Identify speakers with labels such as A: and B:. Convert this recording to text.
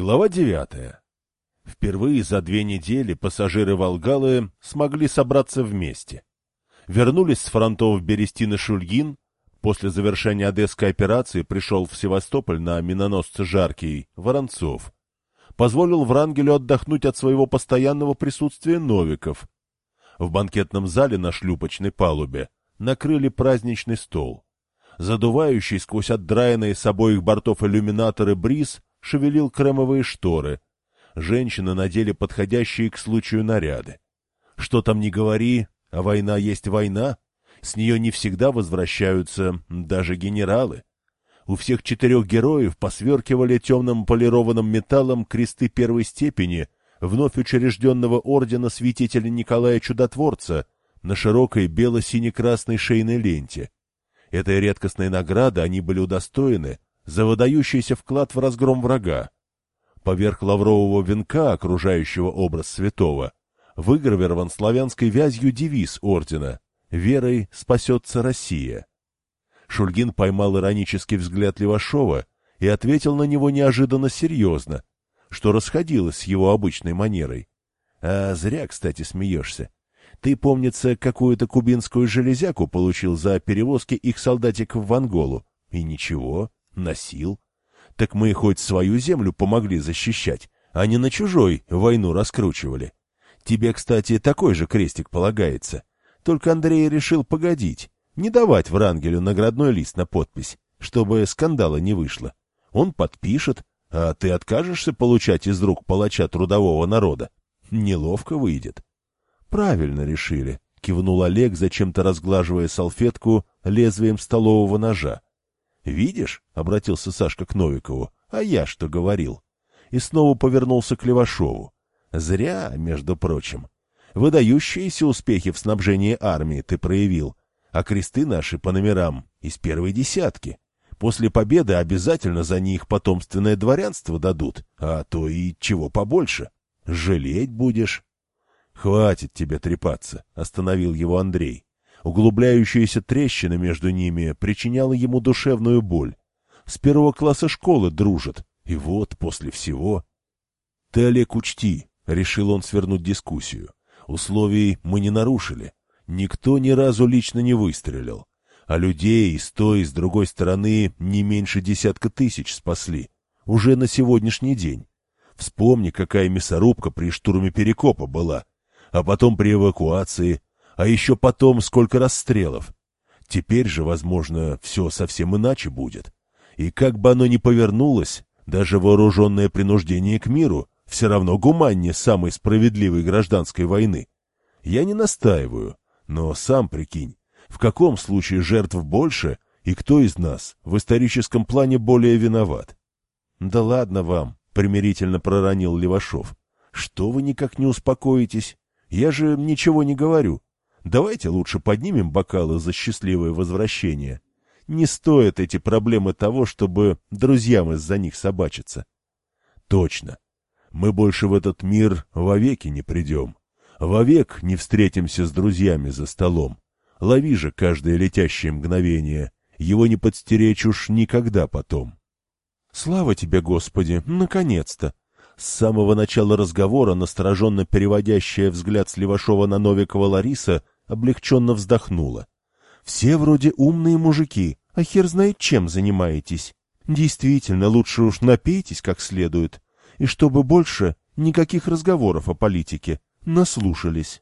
A: Глава девятая. Впервые за две недели пассажиры Волгалы смогли собраться вместе. Вернулись с фронтов и Шульгин. После завершения Одесской операции пришел в Севастополь на миноносце Жаркий Воронцов. Позволил Врангелю отдохнуть от своего постоянного присутствия Новиков. В банкетном зале на шлюпочной палубе накрыли праздничный стол. Задувающий сквозь отдраенные с обоих бортов иллюминаторы бриз шевелил кремовые шторы. Женщины надели подходящие к случаю наряды. Что там не говори, а война есть война. С нее не всегда возвращаются даже генералы. У всех четырех героев посверкивали темным полированным металлом кресты первой степени вновь учрежденного ордена святителя Николая Чудотворца на широкой бело-сине-красной шейной ленте. Этой редкостной награды они были удостоены за выдающийся вклад в разгром врага. Поверх лаврового венка, окружающего образ святого, выгравирован славянской вязью девиз ордена «Верой спасется Россия». Шульгин поймал иронический взгляд Левашова и ответил на него неожиданно серьезно, что расходилось с его обычной манерой. А зря, кстати, смеешься. Ты, помнится, какую-то кубинскую железяку получил за перевозки их солдатиков в Анголу. И ничего. Носил. Так мы хоть свою землю помогли защищать, а не на чужой войну раскручивали. Тебе, кстати, такой же крестик полагается. Только Андрей решил погодить, не давать Врангелю наградной лист на подпись, чтобы скандала не вышло. Он подпишет, а ты откажешься получать из рук палача трудового народа. Неловко выйдет. Правильно решили, кивнул Олег, зачем-то разглаживая салфетку лезвием столового ножа. «Видишь?» — обратился Сашка к Новикову. «А я что говорил?» И снова повернулся к Левашову. «Зря, между прочим. Выдающиеся успехи в снабжении армии ты проявил, а кресты наши по номерам из первой десятки. После победы обязательно за них потомственное дворянство дадут, а то и чего побольше. Жалеть будешь». «Хватит тебе трепаться», — остановил его Андрей. Углубляющаяся трещина между ними причиняла ему душевную боль. С первого класса школы дружат, и вот после всего... — Ты, Олег, учти, — решил он свернуть дискуссию. Условий мы не нарушили. Никто ни разу лично не выстрелил. А людей и с той, и с другой стороны не меньше десятка тысяч спасли. Уже на сегодняшний день. Вспомни, какая мясорубка при штурме Перекопа была. А потом при эвакуации, а еще потом сколько расстрелов. Теперь же, возможно, все совсем иначе будет. И как бы оно ни повернулось, даже вооруженное принуждение к миру все равно гуманнее самой справедливой гражданской войны. Я не настаиваю, но сам прикинь, в каком случае жертв больше и кто из нас в историческом плане более виноват? — Да ладно вам, — примирительно проронил Левашов. — Что вы никак не успокоитесь? Я же ничего не говорю. Давайте лучше поднимем бокалы за счастливое возвращение. Не стоят эти проблемы того, чтобы друзьям из-за них собачиться. Точно. Мы больше в этот мир вовеки не придем. Вовек не встретимся с друзьями за столом. Лови же каждое летящее мгновение. Его не подстеречь уж никогда потом. Слава тебе, Господи, наконец-то! С самого начала разговора, настороженно переводящая взгляд с Левашова на Новикова Лариса, облегченно вздохнула. «Все вроде умные мужики, а хер знает чем занимаетесь. Действительно, лучше уж напейтесь как следует, и чтобы больше никаких разговоров о политике, наслушались».